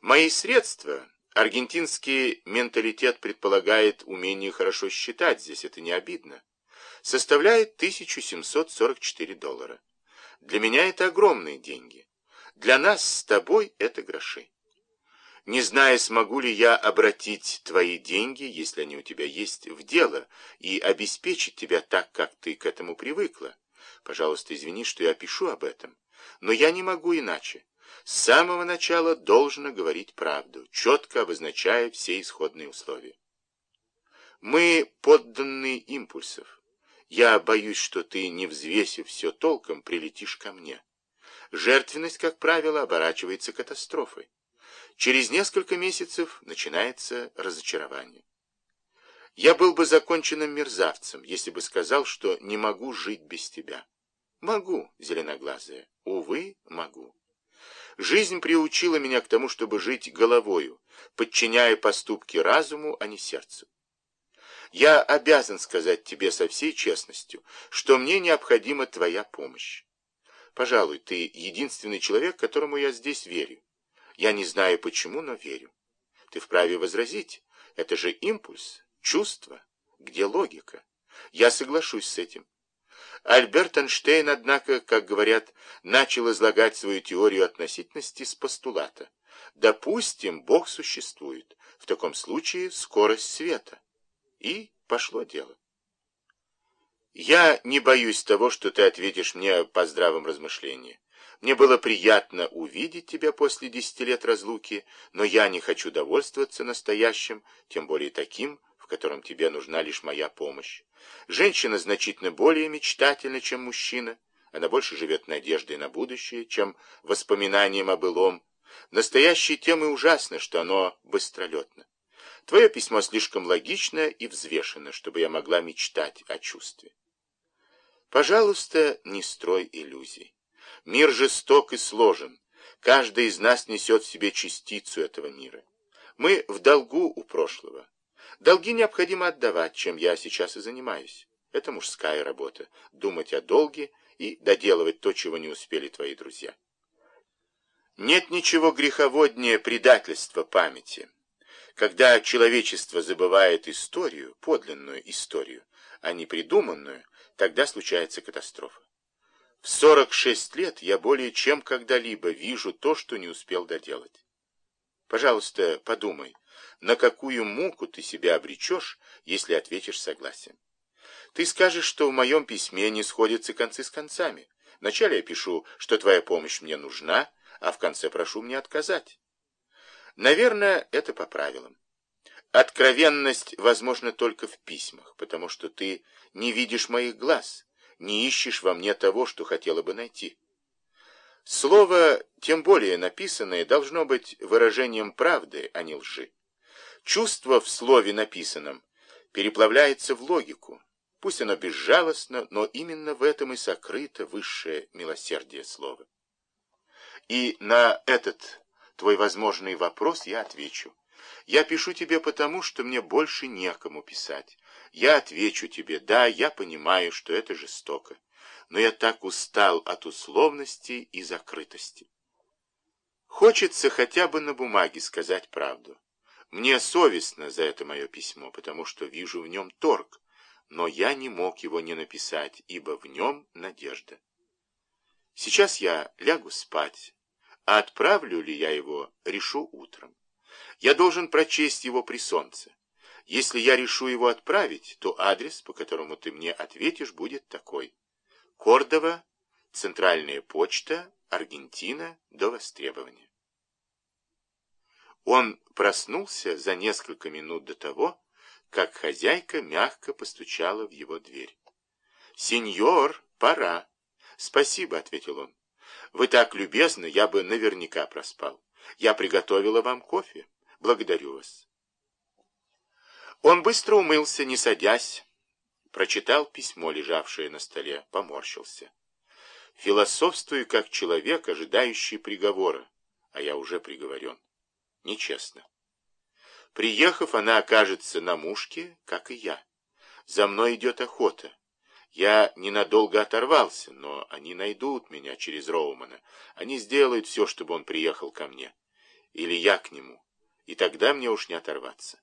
Мои средства, аргентинский менталитет предполагает умение хорошо считать, здесь это не обидно, составляет 1744 доллара. Для меня это огромные деньги. Для нас с тобой это гроши. Не зная, смогу ли я обратить твои деньги, если они у тебя есть, в дело и обеспечить тебя так, как ты к этому привыкла. Пожалуйста, извини, что я пишу об этом, но я не могу иначе. С самого начала должно говорить правду, четко обозначая все исходные условия. Мы подданные импульсов. Я боюсь, что ты, не взвесив все толком, прилетишь ко мне. Жертвенность, как правило, оборачивается катастрофой. Через несколько месяцев начинается разочарование. Я был бы законченным мерзавцем, если бы сказал, что не могу жить без тебя. Могу, зеленоглазая, увы, могу. Жизнь приучила меня к тому, чтобы жить головою, подчиняя поступки разуму, а не сердцу. Я обязан сказать тебе со всей честностью, что мне необходима твоя помощь. Пожалуй, ты единственный человек, которому я здесь верю. Я не знаю почему, но верю. Ты вправе возразить. Это же импульс, чувство. Где логика? Я соглашусь с этим. Альберт Эйнштейн, однако, как говорят, начал излагать свою теорию относительности с постулата. Допустим, Бог существует. В таком случае скорость света. И пошло дело. Я не боюсь того, что ты ответишь мне по здравым размышлениям. Мне было приятно увидеть тебя после десяти лет разлуки, но я не хочу довольствоваться настоящим, тем более таким, котором тебе нужна лишь моя помощь. Женщина значительно более мечтательна, чем мужчина. Она больше живет надеждой на будущее, чем воспоминанием о былом. Настоящее тем и ужасно, что оно быстролетно. Твое письмо слишком логично и взвешено, чтобы я могла мечтать о чувстве. Пожалуйста, не строй иллюзий. Мир жесток и сложен. Каждый из нас несет в себе частицу этого мира. Мы в долгу у прошлого. Долги необходимо отдавать, чем я сейчас и занимаюсь. Это мужская работа. Думать о долге и доделывать то, чего не успели твои друзья. Нет ничего греховоднее предательства памяти. Когда человечество забывает историю, подлинную историю, а не придуманную, тогда случается катастрофа. В 46 лет я более чем когда-либо вижу то, что не успел доделать. Пожалуйста, подумай, на какую муку ты себя обречешь, если ответишь согласием. Ты скажешь, что в моем письме не сходятся концы с концами. Вначале я пишу, что твоя помощь мне нужна, а в конце прошу мне отказать. Наверное, это по правилам. Откровенность возможна только в письмах, потому что ты не видишь моих глаз, не ищешь во мне того, что хотела бы найти. Слово, тем более написанное, должно быть выражением правды, а не лжи. Чувство в слове написанном переплавляется в логику. Пусть оно безжалостно, но именно в этом и сокрыто высшее милосердие слова. И на этот твой возможный вопрос я отвечу. Я пишу тебе потому, что мне больше некому писать. Я отвечу тебе, да, я понимаю, что это жестоко, но я так устал от условности и закрытости. Хочется хотя бы на бумаге сказать правду. Мне совестно за это мое письмо, потому что вижу в нем торг, но я не мог его не написать, ибо в нем надежда. Сейчас я лягу спать, а отправлю ли я его, решу утром. Я должен прочесть его при солнце. Если я решу его отправить, то адрес, по которому ты мне ответишь, будет такой. Кордова, Центральная почта, Аргентина, до востребования. Он проснулся за несколько минут до того, как хозяйка мягко постучала в его дверь. «Сеньор, пора!» «Спасибо», — ответил он. «Вы так любезны, я бы наверняка проспал. Я приготовила вам кофе. Благодарю вас». Он быстро умылся, не садясь, прочитал письмо, лежавшее на столе, поморщился. Философствую как человек, ожидающий приговора, а я уже приговорен. Нечестно. Приехав, она окажется на мушке, как и я. За мной идет охота. Я ненадолго оторвался, но они найдут меня через Роумана. Они сделают все, чтобы он приехал ко мне. или я к нему, и тогда мне уж не оторваться.